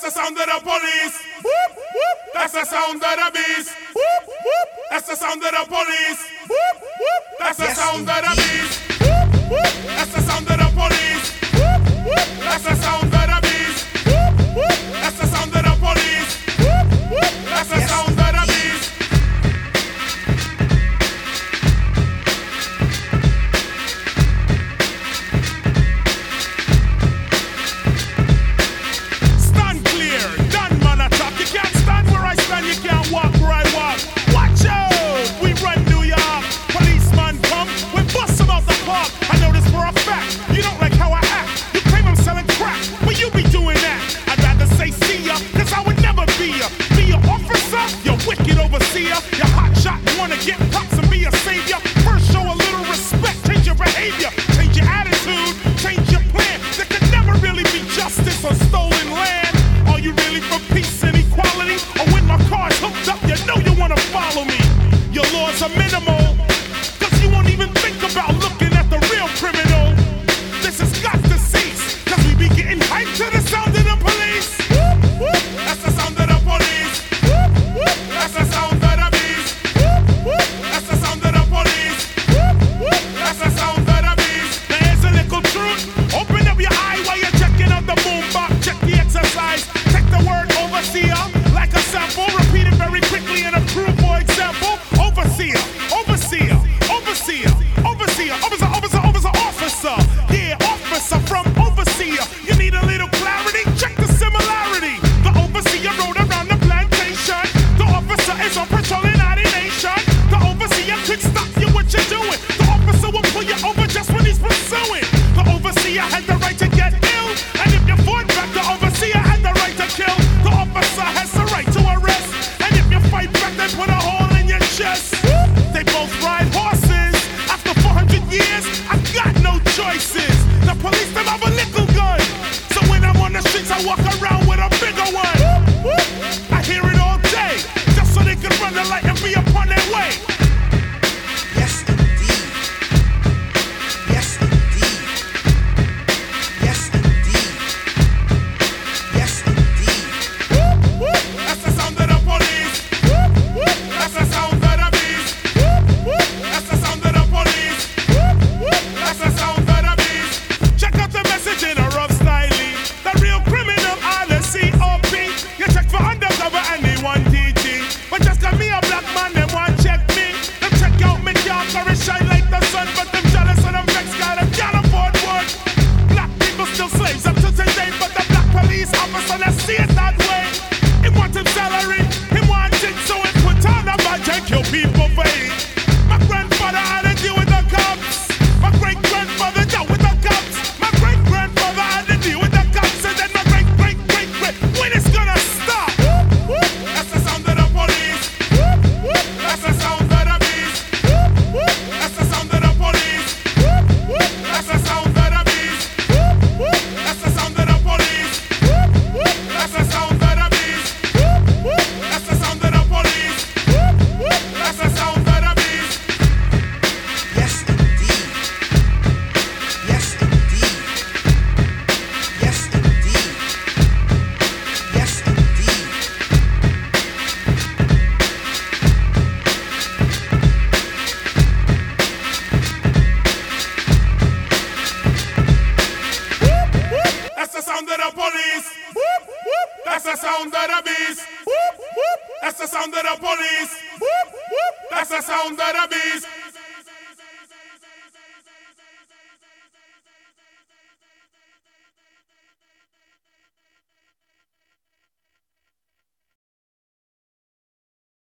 That's the sound of the police. Whoop, whoop. That's the sound of the beast. Whoop, whoop. That's the sound of the police. Whoop, whoop. That's the yes, sound indeed. of the beast. Whoop, whoop. That's the sound of the police. Whoop, whoop. That's the sound. Your wicked overseer, your hot shot wanna get props and be a savior. First show a little respect, change your behavior, change your attitude, change your plan. There could never really be justice on stolen land. Are you really for peace and equality? Or when my car's hooked up, you know you wanna follow me. Your laws are minimal. to light and be a people face. That's the sound of the police. Whoop, whoop. That's the sound of the beast.